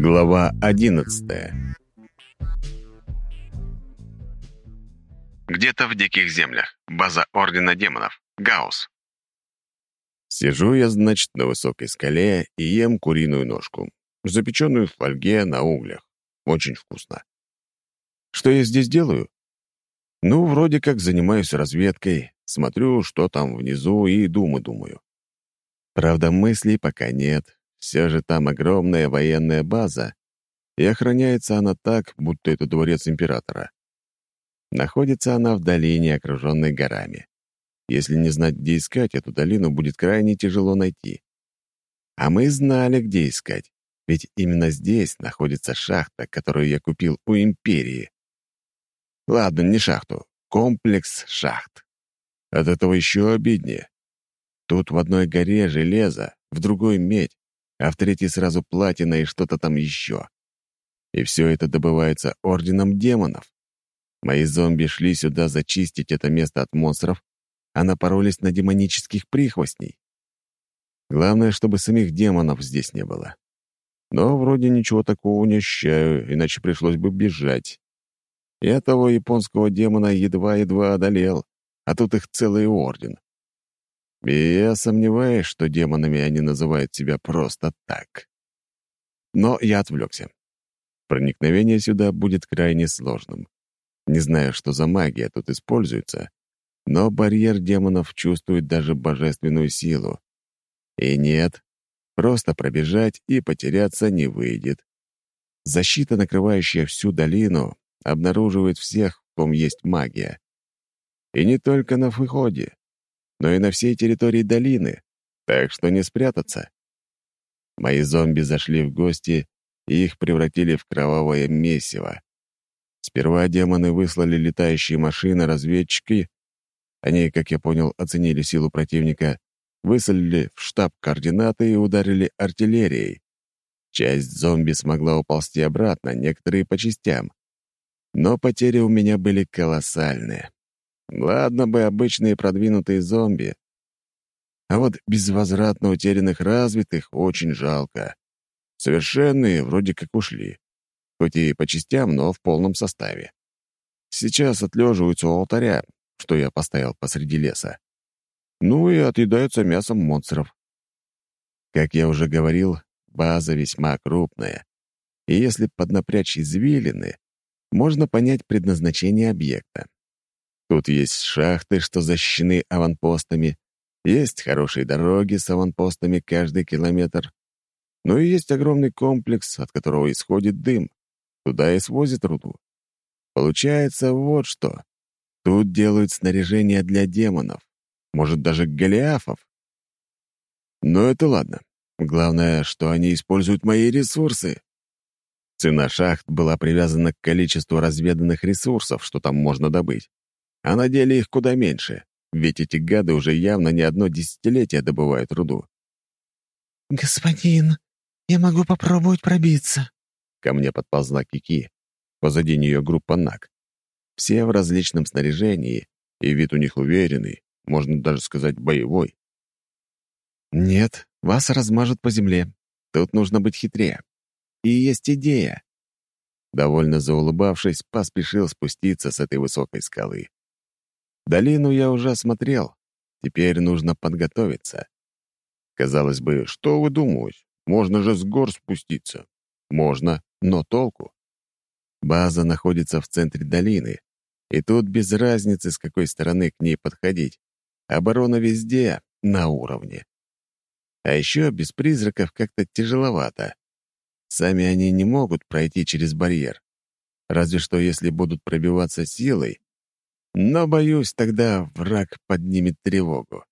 Глава одиннадцатая Где-то в диких землях. База Ордена Демонов. Гаус. Сижу я, значит, на высокой скале и ем куриную ножку, запеченную в фольге на углях. Очень вкусно. Что я здесь делаю? Ну, вроде как занимаюсь разведкой, смотрю, что там внизу, и думаю-думаю. Правда, мыслей пока нет. Все же там огромная военная база, и охраняется она так, будто это дворец императора. Находится она в долине, окруженной горами. Если не знать, где искать, эту долину будет крайне тяжело найти. А мы знали, где искать, ведь именно здесь находится шахта, которую я купил у Империи. Ладно, не шахту, комплекс шахт. От этого еще обиднее. Тут в одной горе железо, в другой — медь, а в третьей сразу платина и что-то там еще. И все это добывается Орденом Демонов. Мои зомби шли сюда зачистить это место от монстров, а напоролись на демонических прихвостней. Главное, чтобы самих демонов здесь не было. Но вроде ничего такого не ощущаю, иначе пришлось бы бежать. Я того японского демона едва-едва одолел, а тут их целый орден. И я сомневаюсь, что демонами они называют себя просто так. Но я отвлекся. Проникновение сюда будет крайне сложным. Не знаю, что за магия тут используется, но барьер демонов чувствует даже божественную силу. И нет, просто пробежать и потеряться не выйдет. Защита, накрывающая всю долину, обнаруживает всех, в ком есть магия. И не только на выходе но и на всей территории долины, так что не спрятаться. Мои зомби зашли в гости, и их превратили в кровавое месиво. Сперва демоны выслали летающие машины-разведчики. Они, как я понял, оценили силу противника, выслали в штаб координаты и ударили артиллерией. Часть зомби смогла уползти обратно, некоторые по частям. Но потери у меня были колоссальные. Ладно бы обычные продвинутые зомби. А вот безвозвратно утерянных развитых очень жалко. Совершенные вроде как ушли. Хоть и по частям, но в полном составе. Сейчас отлеживаются у алтаря, что я поставил посреди леса. Ну и отъедаются мясом монстров. Как я уже говорил, база весьма крупная. И если поднапрячь извилины, можно понять предназначение объекта. Тут есть шахты, что защищены аванпостами, есть хорошие дороги с аванпостами каждый километр. Ну и есть огромный комплекс, от которого исходит дым. Туда и свозят руду. Получается вот что. Тут делают снаряжение для демонов. Может, даже голиафов. Но это ладно. Главное, что они используют мои ресурсы. Цена шахт была привязана к количеству разведанных ресурсов, что там можно добыть. А на деле их куда меньше, ведь эти гады уже явно не одно десятилетие добывают руду. «Господин, я могу попробовать пробиться». Ко мне подползла Кики. Позади нее группа Нак. Все в различном снаряжении, и вид у них уверенный, можно даже сказать боевой. «Нет, вас размажут по земле. Тут нужно быть хитрее. И есть идея». Довольно заулыбавшись, поспешил спуститься с этой высокой скалы. Долину я уже осмотрел. Теперь нужно подготовиться. Казалось бы, что вы думаете? Можно же с гор спуститься. Можно, но толку. База находится в центре долины, и тут без разницы, с какой стороны к ней подходить. Оборона везде на уровне. А еще без призраков как-то тяжеловато. Сами они не могут пройти через барьер. Разве что если будут пробиваться силой, но, боюсь, тогда враг поднимет тревогу.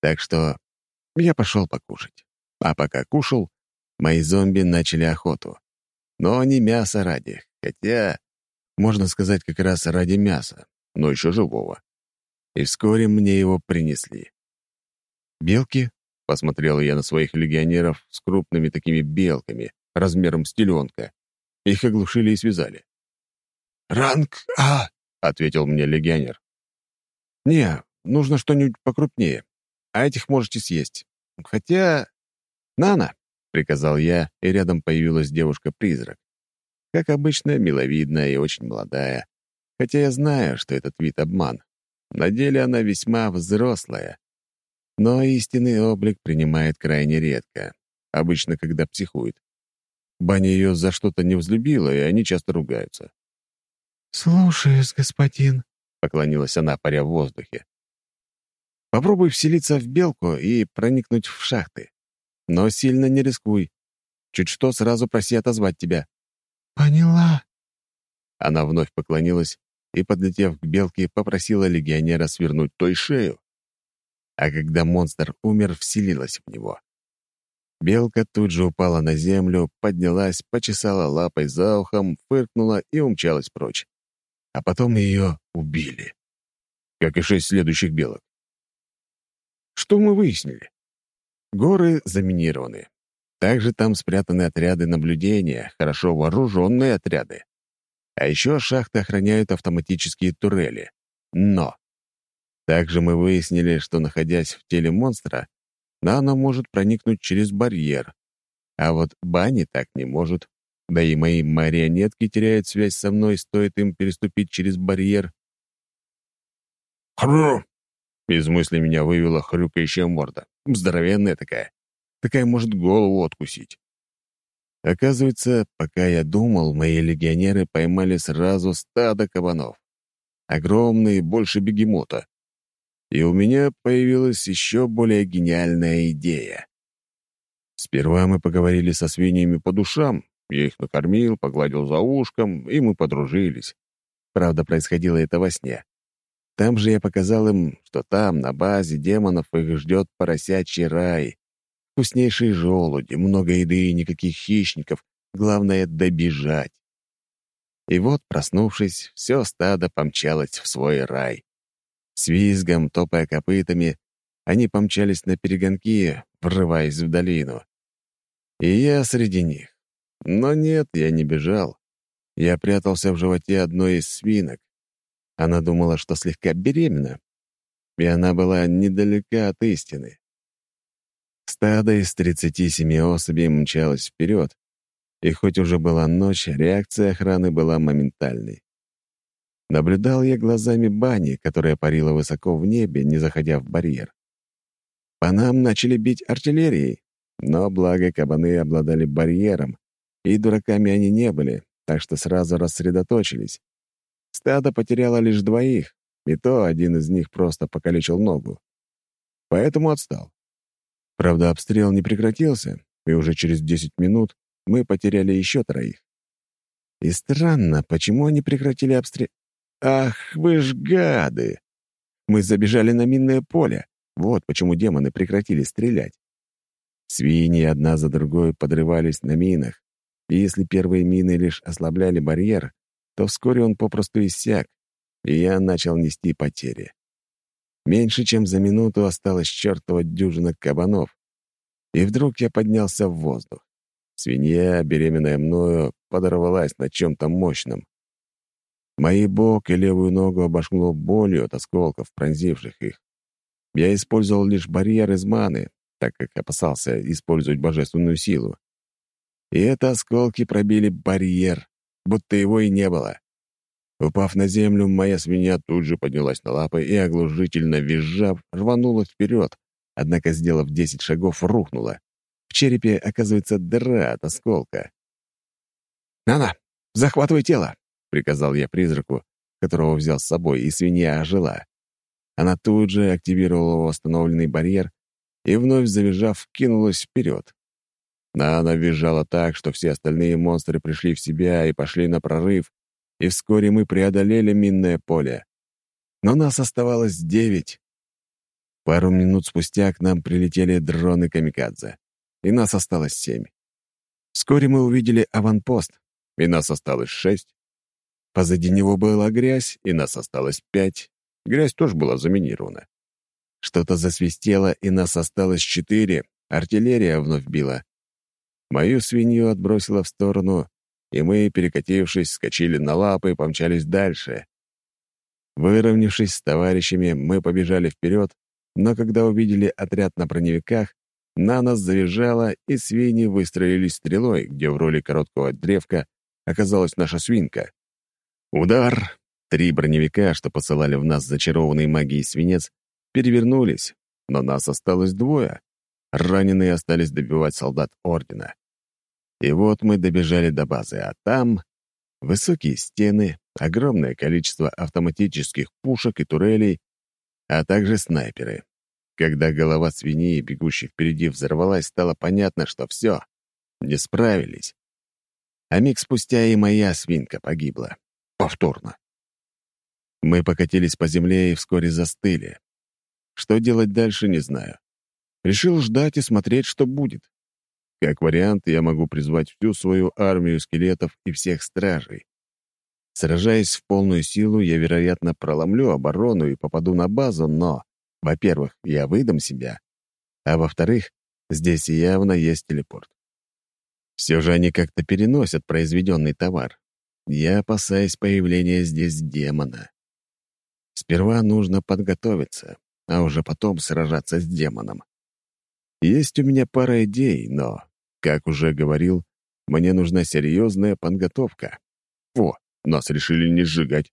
Так что я пошел покушать. А пока кушал, мои зомби начали охоту. Но не мясо ради, хотя, можно сказать, как раз ради мяса, но еще живого. И вскоре мне его принесли. «Белки?» — посмотрел я на своих легионеров с крупными такими белками, размером с теленка. Их оглушили и связали. «Ранг А!» — ответил мне легионер. «Не, нужно что-нибудь покрупнее, а этих можете съесть. Хотя... Нана!» — приказал я, и рядом появилась девушка-призрак. Как обычно, миловидная и очень молодая, хотя я знаю, что этот вид — обман. На деле она весьма взрослая. Но истинный облик принимает крайне редко, обычно, когда психует. Баня ее за что-то не взлюбила, и они часто ругаются. «Слушаюсь, господин», — поклонилась она, паря в воздухе. «Попробуй вселиться в белку и проникнуть в шахты. Но сильно не рискуй. Чуть что, сразу проси отозвать тебя». «Поняла». Она вновь поклонилась и, подлетев к белке, попросила легионера свернуть той шею. А когда монстр умер, вселилась в него. Белка тут же упала на землю, поднялась, почесала лапой за ухом, фыркнула и умчалась прочь. А потом ее убили. Как и шесть следующих белок. Что мы выяснили? Горы заминированы. Также там спрятаны отряды наблюдения, хорошо вооруженные отряды. А еще шахты охраняют автоматические турели. Но! Также мы выяснили, что, находясь в теле монстра, Нано может проникнуть через барьер. А вот Бани так не может. Да и мои марионетки теряют связь со мной, стоит им переступить через барьер. «Хру!» Из мысли меня вывела хрюкающая морда. Здоровенная такая. Такая может голову откусить. Оказывается, пока я думал, мои легионеры поймали сразу стадо кабанов. Огромные, больше бегемота. И у меня появилась еще более гениальная идея. Сперва мы поговорили со свиньями по душам. Я их накормил, погладил за ушком, и мы подружились. Правда, происходило это во сне. Там же я показал им, что там, на базе демонов, их ждет поросячий рай. Вкуснейшие желуди, много еды и никаких хищников. Главное — добежать. И вот, проснувшись, все стадо помчалось в свой рай. С визгом, топая копытами, они помчались на перегонки, врываясь в долину. И я среди них. Но нет, я не бежал. Я прятался в животе одной из свинок. Она думала, что слегка беременна, и она была недалека от истины. Стадо из 37 особей мчалось вперед, и хоть уже была ночь, реакция охраны была моментальной. Наблюдал я глазами бани, которая парила высоко в небе, не заходя в барьер. По нам начали бить артиллерией, но, благо, кабаны обладали барьером, и дураками они не были, так что сразу рассредоточились. Стадо потеряло лишь двоих, и то один из них просто покалечил ногу. Поэтому отстал. Правда, обстрел не прекратился, и уже через 10 минут мы потеряли еще троих. И странно, почему они прекратили обстрел... «Ах, вы ж гады! Мы забежали на минное поле. Вот почему демоны прекратили стрелять. Свиньи одна за другой подрывались на минах, и если первые мины лишь ослабляли барьер, то вскоре он попросту иссяк, и я начал нести потери. Меньше чем за минуту осталось чертова дюжина кабанов. И вдруг я поднялся в воздух. Свинья, беременная мною, подорвалась на чем-то мощном. Мои бок и левую ногу обожгло болью от осколков, пронзивших их. Я использовал лишь барьер из маны, так как опасался использовать божественную силу. И это осколки пробили барьер, будто его и не было. Упав на землю, моя свинья тут же поднялась на лапы и, оглушительно визжав, рванула вперед, однако, сделав десять шагов, рухнула. В черепе оказывается дыра от осколка. «Нана, захватывай тело!» — приказал я призраку, которого взял с собой, и свинья ожила. Она тут же активировала восстановленный барьер и, вновь завизжав, кинулась вперед. Но она визжала так, что все остальные монстры пришли в себя и пошли на прорыв, и вскоре мы преодолели минное поле. Но нас оставалось девять. Пару минут спустя к нам прилетели дроны камикадзе, и нас осталось семь. Вскоре мы увидели аванпост, и нас осталось шесть. Позади него была грязь, и нас осталось пять. Грязь тоже была заминирована. Что-то засвистело, и нас осталось четыре. Артиллерия вновь била. Мою свинью отбросило в сторону, и мы, перекатившись, скочили на лапы и помчались дальше. Выровнявшись с товарищами, мы побежали вперед, но когда увидели отряд на броневиках, на нас завизжало, и свиньи выстроились стрелой, где в роли короткого древка оказалась наша свинка. Удар! Три броневика, что посылали в нас зачарованный магией свинец, перевернулись, но нас осталось двое. Раненые остались добивать солдат Ордена. И вот мы добежали до базы, а там высокие стены, огромное количество автоматических пушек и турелей, а также снайперы. Когда голова свиньи, бегущей впереди, взорвалась, стало понятно, что все, не справились. А миг спустя и моя свинка погибла. Повторно. Мы покатились по земле и вскоре застыли. Что делать дальше, не знаю. Решил ждать и смотреть, что будет. Как вариант, я могу призвать всю свою армию скелетов и всех стражей. Сражаясь в полную силу, я, вероятно, проломлю оборону и попаду на базу, но, во-первых, я выдам себя, а во-вторых, здесь явно есть телепорт. Все же они как-то переносят произведенный товар. Я опасаюсь появления здесь демона. Сперва нужно подготовиться, а уже потом сражаться с демоном. Есть у меня пара идей, но, как уже говорил, мне нужна серьезная подготовка. О, нас решили не сжигать.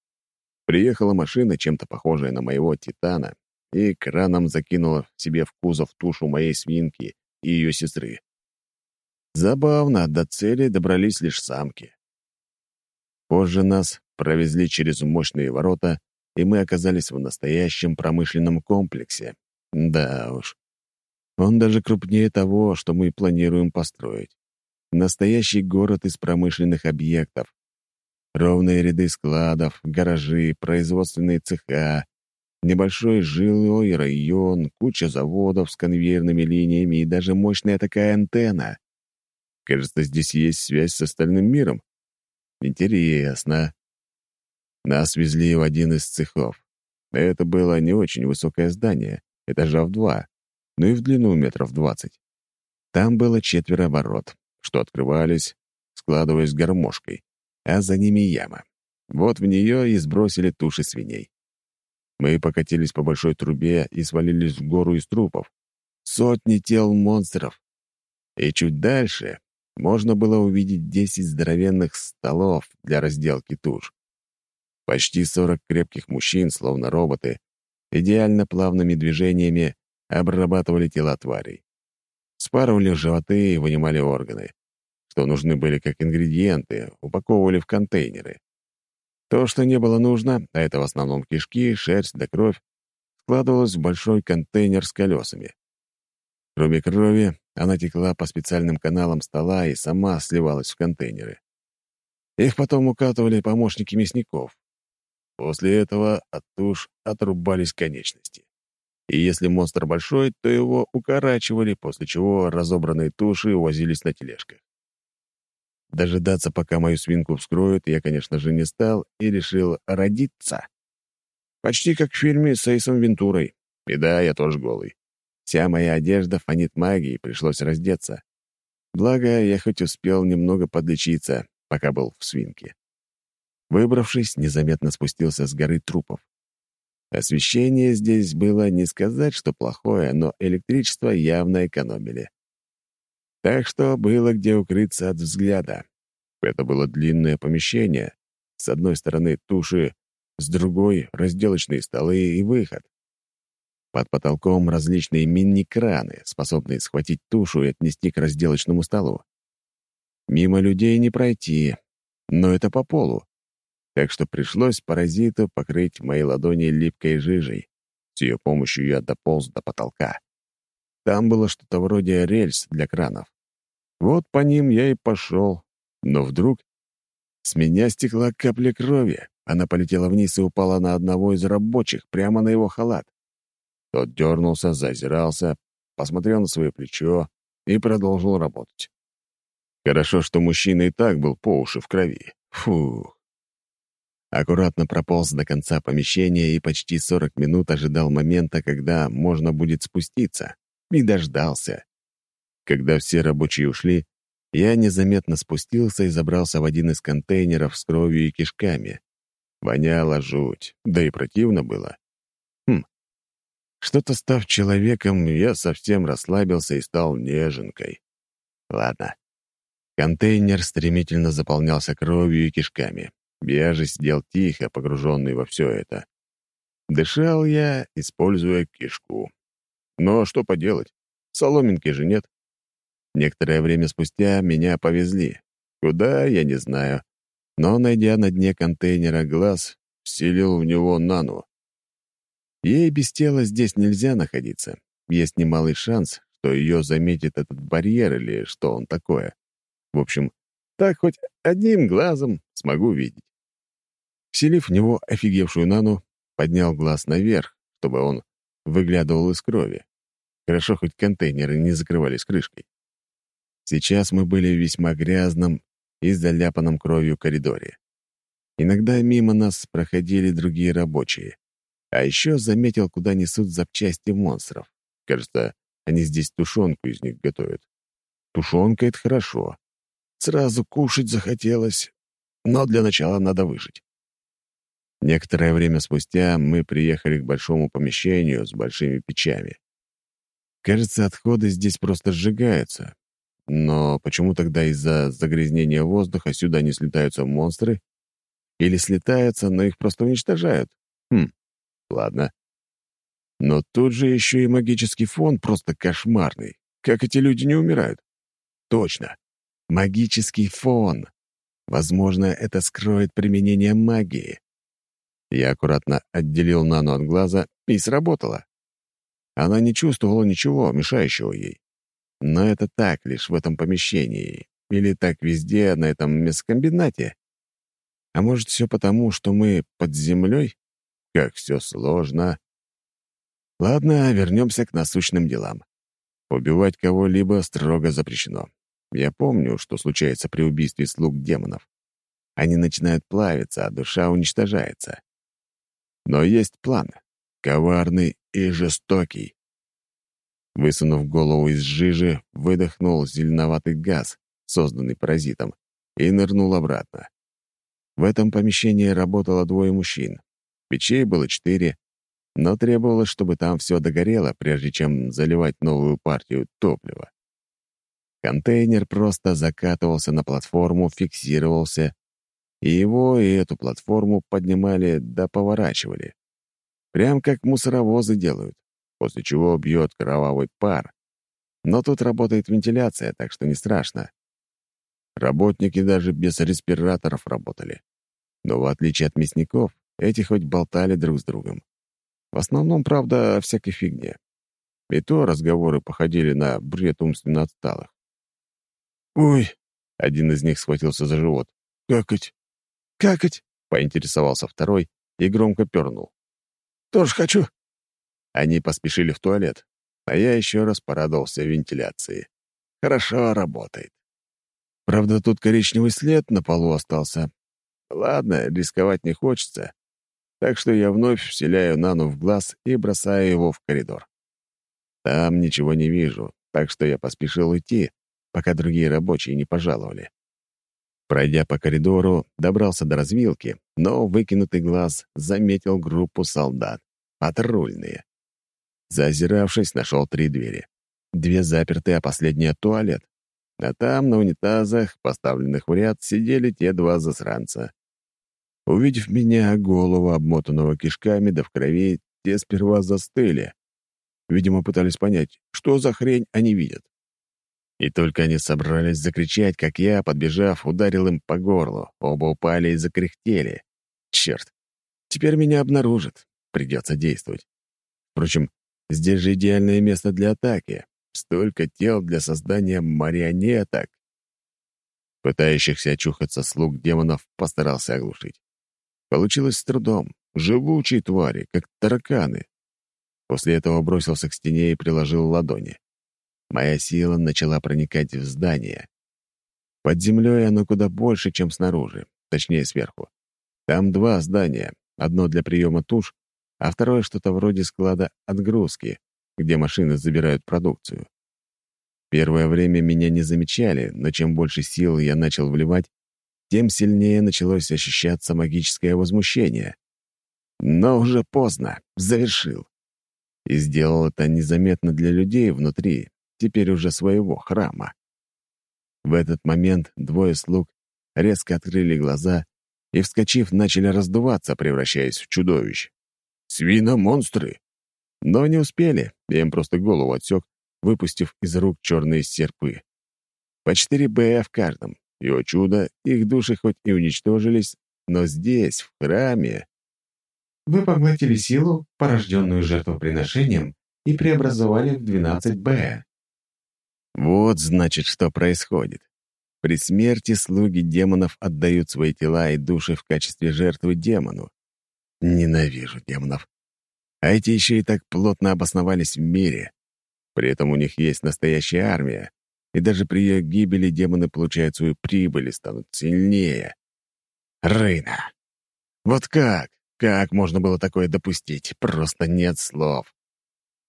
Приехала машина, чем-то похожая на моего «Титана», и краном закинула себе в кузов тушу моей свинки и ее сестры. Забавно, до цели добрались лишь самки. Позже нас провезли через мощные ворота, и мы оказались в настоящем промышленном комплексе. Да уж. Он даже крупнее того, что мы планируем построить. Настоящий город из промышленных объектов, Ровные ряды складов, гаражи, производственные цеха, небольшой жилой район, куча заводов с конвейерными линиями и даже мощная такая антенна. Кажется, здесь есть связь с остальным миром. Интересно. Нас везли в один из цехов. Это было не очень высокое здание, этажа в два, но и в длину метров двадцать. Там было четверо ворот, что открывались, складываясь гармошкой а за ними яма. Вот в нее и сбросили туши свиней. Мы покатились по большой трубе и свалились в гору из трупов. Сотни тел монстров. И чуть дальше можно было увидеть десять здоровенных столов для разделки туш. Почти сорок крепких мужчин, словно роботы, идеально плавными движениями обрабатывали тела тварей. Спарывали животы и вынимали органы что нужны были как ингредиенты, упаковывали в контейнеры. То, что не было нужно, а это в основном кишки, шерсть да кровь, складывалось в большой контейнер с колесами. Кроме крови, она текла по специальным каналам стола и сама сливалась в контейнеры. Их потом укатывали помощники мясников. После этого от туш отрубались конечности. И если монстр большой, то его укорачивали, после чего разобранные туши увозились на тележках. Дожидаться, пока мою свинку вскроют, я, конечно же, не стал и решил родиться. Почти как в фильме с Эйсом Вентурой. И да, я тоже голый. Вся моя одежда фонит магией, пришлось раздеться. Благо, я хоть успел немного подлечиться, пока был в свинке. Выбравшись, незаметно спустился с горы трупов. Освещение здесь было не сказать, что плохое, но электричество явно экономили. Так что было где укрыться от взгляда. Это было длинное помещение. С одной стороны туши, с другой — разделочные столы и выход. Под потолком различные мини-краны, способные схватить тушу и отнести к разделочному столу. Мимо людей не пройти, но это по полу. Так что пришлось паразиту покрыть мои ладони липкой жижей. С ее помощью я дополз до потолка. Там было что-то вроде рельс для кранов. Вот по ним я и пошел. Но вдруг с меня стекла капля крови. Она полетела вниз и упала на одного из рабочих, прямо на его халат. Тот дернулся, зазирался, посмотрел на свое плечо и продолжил работать. Хорошо, что мужчина и так был по уши в крови. Фух. Аккуратно прополз до конца помещения и почти 40 минут ожидал момента, когда можно будет спуститься. И дождался. Когда все рабочие ушли, я незаметно спустился и забрался в один из контейнеров с кровью и кишками. Воняло жуть, да и противно было. Хм. Что-то став человеком, я совсем расслабился и стал неженкой. Ладно. Контейнер стремительно заполнялся кровью и кишками. Я же сидел тихо, погруженный во все это. Дышал я, используя кишку. Но что поделать? Соломинки же нет. Некоторое время спустя меня повезли. Куда, я не знаю. Но, найдя на дне контейнера глаз, вселил в него нану. Ей без тела здесь нельзя находиться. Есть немалый шанс, что ее заметит этот барьер или что он такое. В общем, так хоть одним глазом смогу видеть. Вселив в него офигевшую нану, поднял глаз наверх, чтобы он выглядывал из крови. Хорошо, хоть контейнеры не закрывались крышкой. Сейчас мы были в весьма грязном и заляпанном кровью коридоре. Иногда мимо нас проходили другие рабочие. А еще заметил, куда несут запчасти монстров. Кажется, они здесь тушенку из них готовят. Тушенка — это хорошо. Сразу кушать захотелось, но для начала надо выжить. Некоторое время спустя мы приехали к большому помещению с большими печами. Кажется, отходы здесь просто сжигаются. Но почему тогда из-за загрязнения воздуха сюда не слетаются монстры? Или слетаются, но их просто уничтожают? Хм, ладно. Но тут же еще и магический фон просто кошмарный. Как эти люди не умирают? Точно. Магический фон. Возможно, это скроет применение магии. Я аккуратно отделил Нану от глаза, и сработало. Она не чувствовала ничего, мешающего ей. Но это так лишь в этом помещении. Или так везде, на этом мясокомбинате. А может, все потому, что мы под землей? Как все сложно. Ладно, вернемся к насущным делам. Убивать кого-либо строго запрещено. Я помню, что случается при убийстве слуг демонов. Они начинают плавиться, а душа уничтожается. Но есть план. Коварный и жестокий. Высунув голову из жижи, выдохнул зеленоватый газ, созданный паразитом, и нырнул обратно. В этом помещении работало двое мужчин. Печей было четыре, но требовалось, чтобы там все догорело, прежде чем заливать новую партию топлива. Контейнер просто закатывался на платформу, фиксировался, и его и эту платформу поднимали да поворачивали. Прям как мусоровозы делают, после чего бьет кровавый пар. Но тут работает вентиляция, так что не страшно. Работники даже без респираторов работали. Но в отличие от мясников, эти хоть болтали друг с другом. В основном, правда, о всякой фигне. И то разговоры походили на бред умственно отсталых. «Ой!» — один из них схватился за живот. «Какать! «Какать?» — поинтересовался второй и громко пернул. «Тоже хочу». Они поспешили в туалет, а я еще раз порадовался вентиляции. Хорошо работает. Правда, тут коричневый след на полу остался. Ладно, рисковать не хочется, так что я вновь вселяю Нану в глаз и бросаю его в коридор. Там ничего не вижу, так что я поспешил уйти, пока другие рабочие не пожаловали. Пройдя по коридору, добрался до развилки, но выкинутый глаз заметил группу солдат. Патрульные. Заозиравшись, нашел три двери. Две заперты, а последняя — туалет. А там, на унитазах, поставленных в ряд, сидели те два засранца. Увидев меня, голову, обмотанного кишками да в крови, те сперва застыли. Видимо, пытались понять, что за хрень они видят. И только они собрались закричать, как я, подбежав, ударил им по горлу. Оба упали и закряхтели. Черт, теперь меня обнаружат. Придется действовать. Впрочем, здесь же идеальное место для атаки. Столько тел для создания марионеток. Пытающихся очухаться слуг демонов постарался оглушить. Получилось с трудом. Живучие твари, как тараканы. После этого бросился к стене и приложил ладони. Моя сила начала проникать в здание. Под землей оно куда больше, чем снаружи, точнее, сверху. Там два здания, одно для приема туш, а второе что-то вроде склада отгрузки, где машины забирают продукцию. Первое время меня не замечали, но чем больше сил я начал вливать, тем сильнее началось ощущаться магическое возмущение. Но уже поздно, завершил. И сделал это незаметно для людей внутри, теперь уже своего храма. В этот момент двое слуг резко открыли глаза и, вскочив, начали раздуваться, превращаясь в чудовищ. Свиномонстры! Но не успели, я им просто голову отсек, выпустив из рук черные серпы. По четыре Б в каждом. И, о чудо, их души хоть и уничтожились, но здесь, в храме... Вы поглотили силу, порожденную жертвоприношением, и преобразовали в 12Б. Вот, значит, что происходит. При смерти слуги демонов отдают свои тела и души в качестве жертвы демону. Ненавижу демонов. А эти еще и так плотно обосновались в мире. При этом у них есть настоящая армия, и даже при ее гибели демоны получают свою прибыль и станут сильнее. Рейна. Вот как? Как можно было такое допустить? Просто нет слов.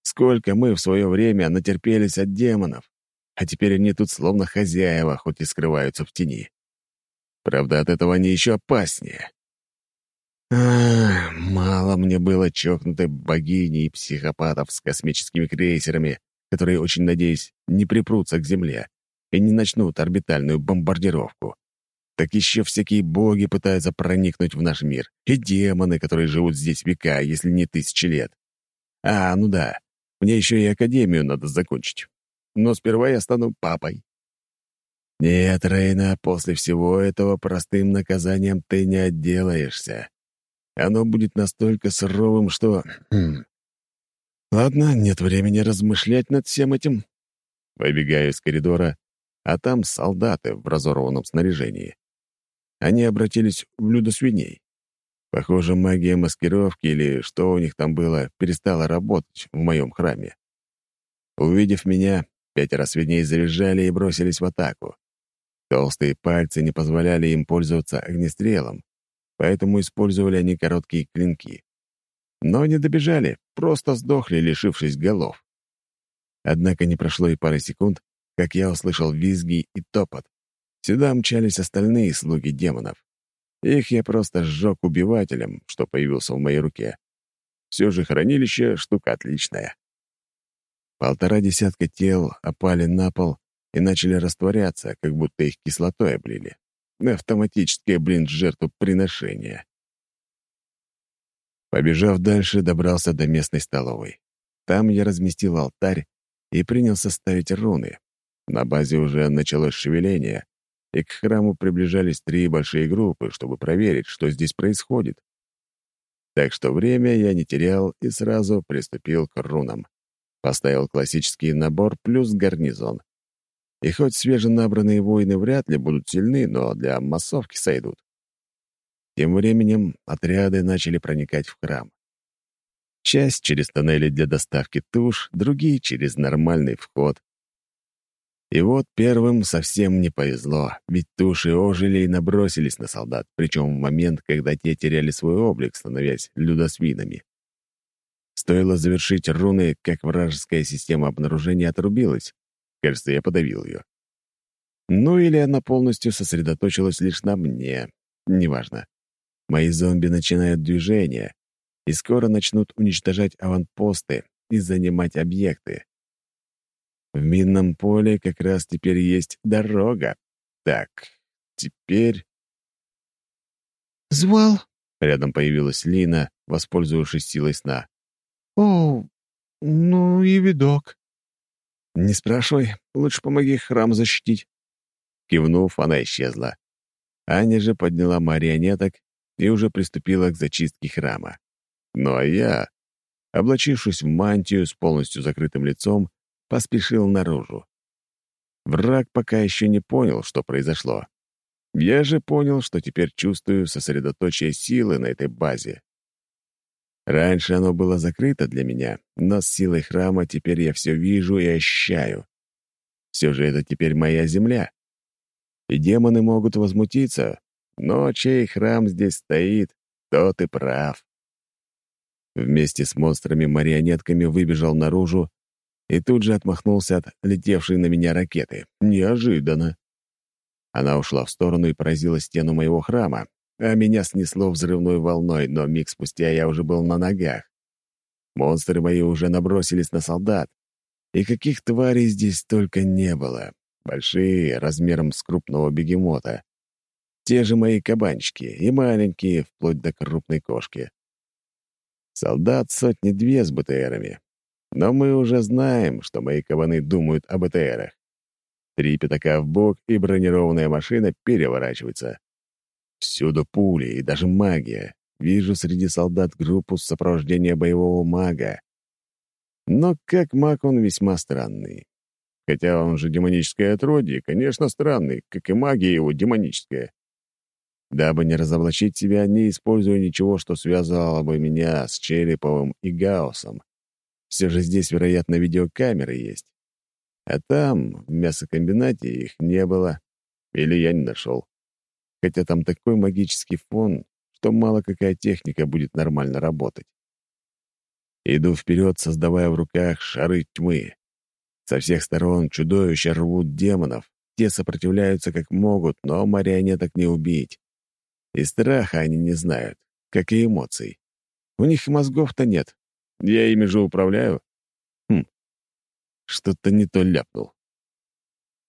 Сколько мы в свое время натерпелись от демонов, а теперь они тут словно хозяева, хоть и скрываются в тени. Правда, от этого они еще опаснее. А, мало мне было чокнутой богини и психопатов с космическими крейсерами, которые, очень надеюсь, не припрутся к Земле и не начнут орбитальную бомбардировку. Так еще всякие боги пытаются проникнуть в наш мир, и демоны, которые живут здесь века, если не тысячи лет. А, ну да, мне еще и академию надо закончить. Но сперва я стану папой. Нет, Рейна, после всего этого простым наказанием ты не отделаешься. Оно будет настолько суровым, что... Хм. Ладно, нет времени размышлять над всем этим. Выбегаю из коридора, а там солдаты в разорванном снаряжении. Они обратились в людосвиней. Похоже, магия маскировки или что у них там было, перестала работать в моем храме. Увидев меня, пятеро свиней завизжали и бросились в атаку. Толстые пальцы не позволяли им пользоваться огнестрелом, поэтому использовали они короткие клинки. Но не добежали, просто сдохли, лишившись голов. Однако не прошло и пары секунд, как я услышал визги и топот. Сюда мчались остальные слуги демонов. Их я просто сжег убивателем, что появился в моей руке. Все же хранилище — штука отличная. Полтора десятка тел опали на пол и начали растворяться, как будто их кислотой облили. Автоматическое, блин, жертвоприношение. Побежав дальше, добрался до местной столовой. Там я разместил алтарь и принялся ставить руны. На базе уже началось шевеление, и к храму приближались три большие группы, чтобы проверить, что здесь происходит. Так что время я не терял и сразу приступил к рунам. Поставил классический набор плюс гарнизон. И хоть свеженабранные воины вряд ли будут сильны, но для массовки сойдут. Тем временем отряды начали проникать в храм. Часть через тоннели для доставки туш, другие через нормальный вход. И вот первым совсем не повезло, ведь туши ожили и набросились на солдат, причем в момент, когда те теряли свой облик, становясь людосвинами. Стоило завершить руны, как вражеская система обнаружения отрубилась. Кажется, я подавил ее. Ну или она полностью сосредоточилась лишь на мне. Неважно. Мои зомби начинают движение, и скоро начнут уничтожать аванпосты и занимать объекты. В минном поле как раз теперь есть дорога. Так, теперь... «Звал?» — рядом появилась Лина, воспользовавшись силой сна. «О, ну и видок». «Не спрашивай, лучше помоги храм защитить». Кивнув, она исчезла. Аня же подняла марионеток и уже приступила к зачистке храма. Ну а я, облачившись в мантию с полностью закрытым лицом, поспешил наружу. Враг пока еще не понял, что произошло. Я же понял, что теперь чувствую сосредоточие силы на этой базе. Раньше оно было закрыто для меня, но с силой храма теперь я все вижу и ощущаю. Все же это теперь моя земля. И демоны могут возмутиться, но чей храм здесь стоит, тот и прав. Вместе с монстрами-марионетками выбежал наружу и тут же отмахнулся от летевшей на меня ракеты. Неожиданно. Она ушла в сторону и поразила стену моего храма, а меня снесло взрывной волной, но миг спустя я уже был на ногах. Монстры мои уже набросились на солдат. И каких тварей здесь только не было. Большие, размером с крупного бегемота. Те же мои кабанчики, и маленькие, вплоть до крупной кошки. Солдат сотни-две с БТРами. Но мы уже знаем, что мои кабаны думают о БТРах. Три пятака в бок, и бронированная машина переворачивается. Всюду пули и даже магия. Вижу среди солдат группу сопровождения боевого мага. Но как маг он весьма странный. Хотя он же демоническое отродье, конечно, странный, как и магия его демоническая. Дабы не разоблачить себя, не использую ничего, что связывало бы меня с Череповым и Гаусом. Все же здесь, вероятно, видеокамеры есть. А там, в мясокомбинате, их не было. Или я не нашел. Хотя там такой магический фон, что мало какая техника будет нормально работать. Иду вперед, создавая в руках шары тьмы. Со всех сторон чудовища рвут демонов. Те сопротивляются как могут, но марионеток не убить. И страха они не знают, как и эмоций. У них мозгов-то нет. Я ими же управляю. Хм, что-то не то ляпнул.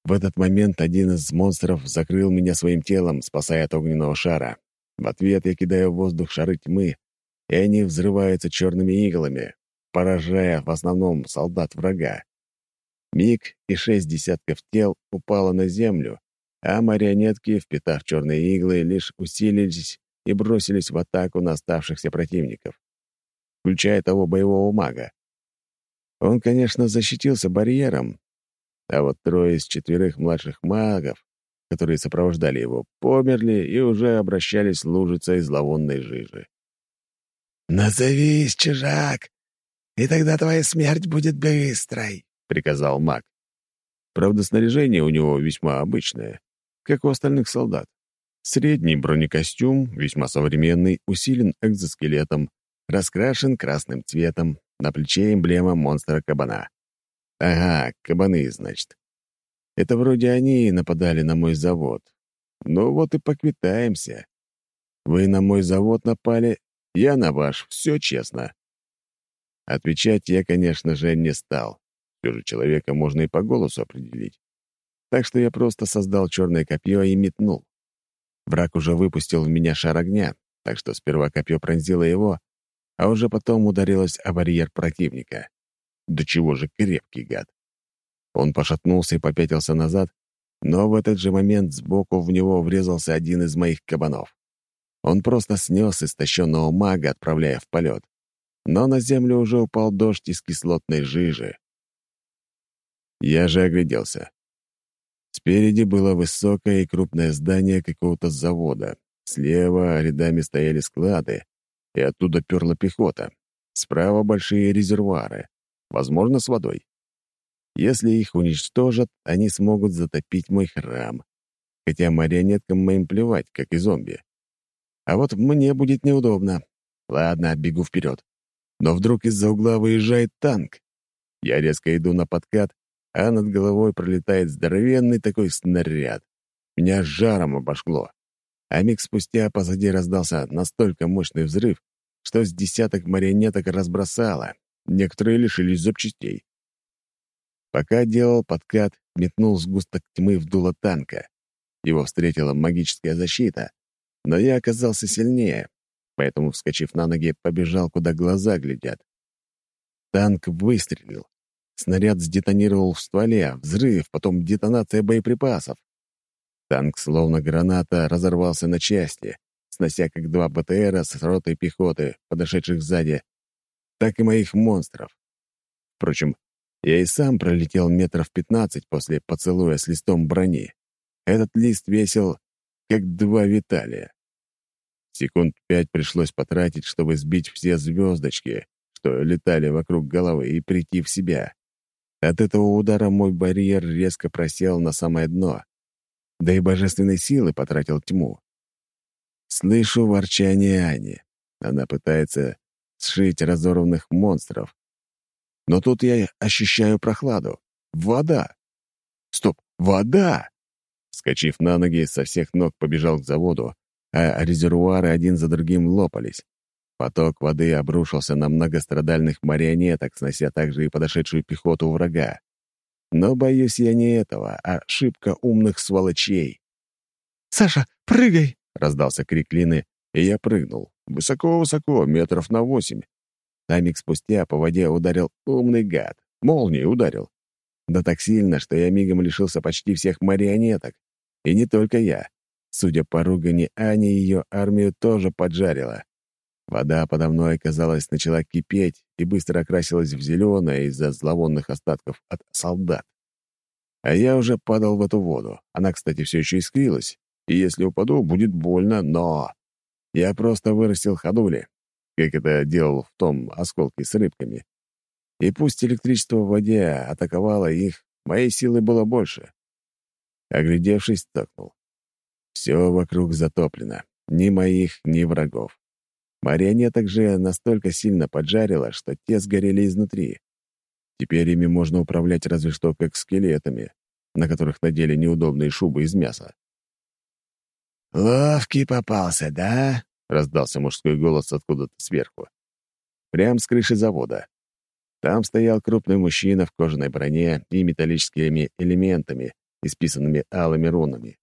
В этот момент один из монстров закрыл меня своим телом, спасая от огненного шара. В ответ я кидаю в воздух шары тьмы, и они взрываются черными иглами, поражая в основном солдат врага. Миг и шесть десятков тел упало на землю, а марионетки, впитав черные иглы, лишь усилились и бросились в атаку на оставшихся противников, включая того боевого мага. Он, конечно, защитился барьером, а вот трое из четверых младших магов, которые сопровождали его, померли и уже обращались лужицей зловонной жижи. «Назовись, чужак, и тогда твоя смерть будет быстрой», — приказал маг. Правда, снаряжение у него весьма обычное, как у остальных солдат. Средний бронекостюм, весьма современный, усилен экзоскелетом, раскрашен красным цветом, на плече эмблема монстра-кабана. Ага, кабаны, значит. Это вроде они нападали на мой завод. Ну вот и поквитаемся. Вы на мой завод напали, я на ваш, все честно. Отвечать я, конечно же, не стал. Все же человека можно и по голосу определить. Так что я просто создал черное копье и метнул. Враг уже выпустил в меня шар огня, так что сперва копье пронзило его, а уже потом ударилось о барьер противника. До чего же крепкий гад. Он пошатнулся и попятился назад, но в этот же момент сбоку в него врезался один из моих кабанов. Он просто снес истощенного мага, отправляя в полет. Но на землю уже упал дождь из кислотной жижи. Я же огляделся. Спереди было высокое и крупное здание какого-то завода. Слева рядами стояли склады, и оттуда перла пехота. Справа большие резервуары возможно, с водой. Если их уничтожат, они смогут затопить мой храм. Хотя марионеткам моим плевать, как и зомби. А вот мне будет неудобно. Ладно, бегу вперед. Но вдруг из-за угла выезжает танк. Я резко иду на подкат, а над головой пролетает здоровенный такой снаряд. Меня жаром обожгло. А миг спустя позади раздался настолько мощный взрыв, что с десяток марионеток разбросало, Некоторые лишились запчастей. Пока делал подкат, метнул сгусток тьмы в дуло танка. Его встретила магическая защита, но я оказался сильнее, поэтому, вскочив на ноги, побежал, куда глаза глядят. Танк выстрелил. Снаряд сдетонировал в стволе, взрыв, потом детонация боеприпасов. Танк, словно граната, разорвался на части, снося как два БТРа с ротой пехоты, подошедших сзади, так и моих монстров. Впрочем, я и сам пролетел метров пятнадцать после поцелуя с листом брони. Этот лист весил, как два Виталия. Секунд пять пришлось потратить, чтобы сбить все звездочки, что летали вокруг головы, и прийти в себя. От этого удара мой барьер резко просел на самое дно, да и божественной силы потратил тьму. Слышу ворчание Ани. Она пытается сшить разорванных монстров. Но тут я ощущаю прохладу. Вода! Стоп, вода! Скочив на ноги, со всех ног побежал к заводу, а резервуары один за другим лопались. Поток воды обрушился на многострадальных марионеток, снося также и подошедшую пехоту врага. Но боюсь я не этого, а шибко умных сволочей. «Саша, прыгай!» — раздался крик Лины, и я прыгнул. Высоко-высоко, метров на восемь. А миг спустя по воде ударил умный гад. Молнией ударил. Да так сильно, что я мигом лишился почти всех марионеток. И не только я. Судя по ругани Ани, ее армию тоже поджарила. Вода подо мной, казалось, начала кипеть и быстро окрасилась в зеленое из-за зловонных остатков от солдат. А я уже падал в эту воду. Она, кстати, все еще искрилась. И если упаду, будет больно, но... Я просто вырастил ходули, как это делал в том осколке с рыбками. И пусть электричество в воде атаковало их, моей силы было больше. Оглядевшись, стакнул. Все вокруг затоплено. Ни моих, ни врагов. Марионеток же настолько сильно поджарило, что те сгорели изнутри. Теперь ими можно управлять разве что как скелетами, на которых надели неудобные шубы из мяса. «Ловкий попался, да?» — раздался мужской голос откуда-то сверху. Прям с крыши завода. Там стоял крупный мужчина в кожаной броне и металлическими элементами, исписанными алыми рунами.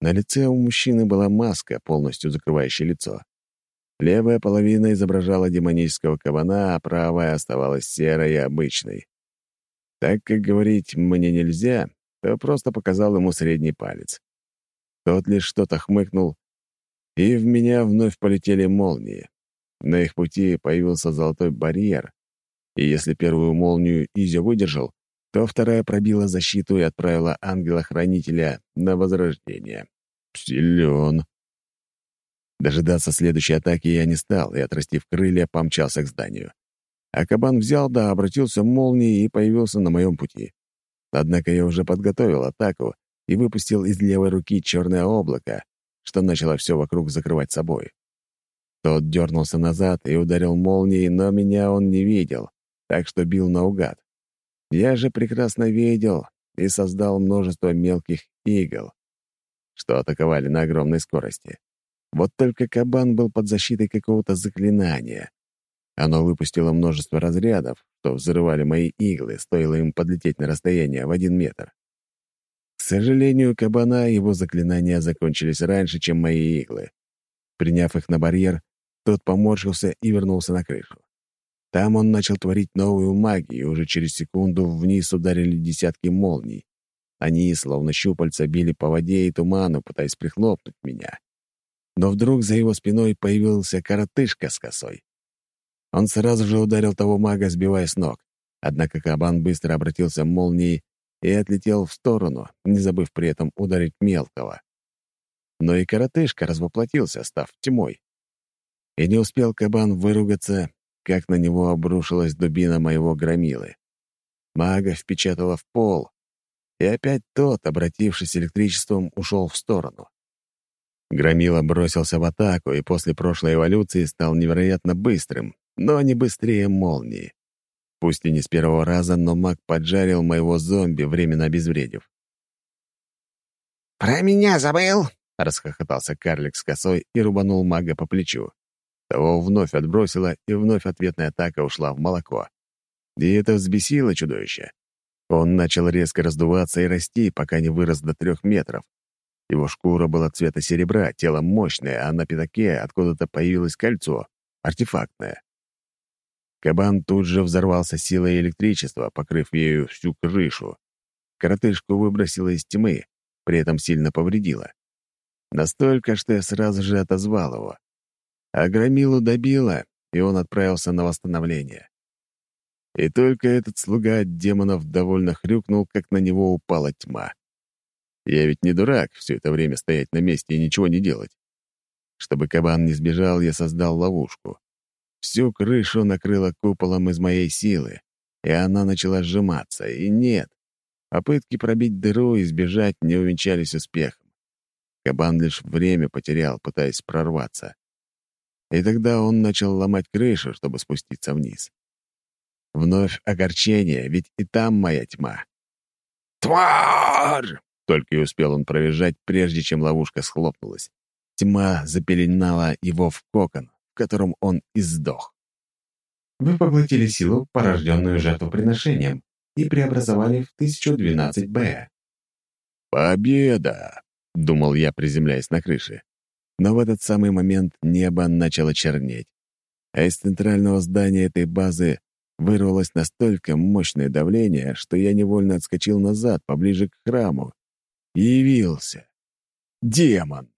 На лице у мужчины была маска, полностью закрывающая лицо. Левая половина изображала демонического кабана, а правая оставалась серой и обычной. Так как говорить «мне нельзя», то просто показал ему средний палец. Тот лишь что-то хмыкнул, и в меня вновь полетели молнии. На их пути появился золотой барьер, и если первую молнию Изя выдержал, то вторая пробила защиту и отправила ангела-хранителя на возрождение. Силен. Дожидаться следующей атаки я не стал и, отрастив крылья, помчался к зданию. А кабан взял да обратился молнией и появился на моем пути. Однако я уже подготовил атаку и выпустил из левой руки черное облако, что начало все вокруг закрывать собой. Тот дернулся назад и ударил молнией, но меня он не видел, так что бил наугад. Я же прекрасно видел и создал множество мелких игл, что атаковали на огромной скорости. Вот только кабан был под защитой какого-то заклинания. Оно выпустило множество разрядов, что взрывали мои иглы, стоило им подлететь на расстояние в один метр. Сожалению, кабана его заклинания закончились раньше, чем мои иглы. Приняв их на барьер, тот поморщился и вернулся на крышу. Там он начал творить новую магию, и уже через секунду вниз ударили десятки молний. Они, словно щупальца, били по воде и туману, пытаясь прихлопнуть меня. Но вдруг за его спиной появился коротышка с косой. Он сразу же ударил того мага, сбивая с ног. Однако кабан быстро обратился молнией и отлетел в сторону, не забыв при этом ударить мелкого. Но и коротышка развоплотился, став тьмой. И не успел кабан выругаться, как на него обрушилась дубина моего громилы. Мага впечатала в пол, и опять тот, обратившись электричеством, ушел в сторону. Громила бросился в атаку и после прошлой эволюции стал невероятно быстрым, но не быстрее молнии. Пусть и не с первого раза, но маг поджарил моего зомби, временно обезвредив. «Про меня забыл?» — расхохотался карлик с косой и рубанул мага по плечу. Того вновь отбросило, и вновь ответная атака ушла в молоко. И это взбесило чудовище. Он начал резко раздуваться и расти, пока не вырос до трех метров. Его шкура была цвета серебра, тело мощное, а на пятаке откуда-то появилось кольцо, артефактное. Кабан тут же взорвался силой электричества, покрыв ею всю крышу. Коротышку выбросило из тьмы, при этом сильно повредило. Настолько, что я сразу же отозвал его. А Громилу добило, и он отправился на восстановление. И только этот слуга от демонов довольно хрюкнул, как на него упала тьма. Я ведь не дурак все это время стоять на месте и ничего не делать. Чтобы кабан не сбежал, я создал ловушку. Всю крышу накрыло куполом из моей силы, и она начала сжиматься. И нет, попытки пробить дыру и сбежать не увенчались успехом. Кабан лишь время потерял, пытаясь прорваться. И тогда он начал ломать крышу, чтобы спуститься вниз. Вновь огорчение, ведь и там моя тьма. «Тварь!» — только и успел он провизжать, прежде чем ловушка схлопнулась. Тьма запеленала его в кокон, котором он и сдох. Вы поглотили силу, порожденную жертвоприношением, и преобразовали в 1012-Б. «Победа!» — думал я, приземляясь на крыше. Но в этот самый момент небо начало чернеть, а из центрального здания этой базы вырвалось настолько мощное давление, что я невольно отскочил назад, поближе к храму. И явился. Демон!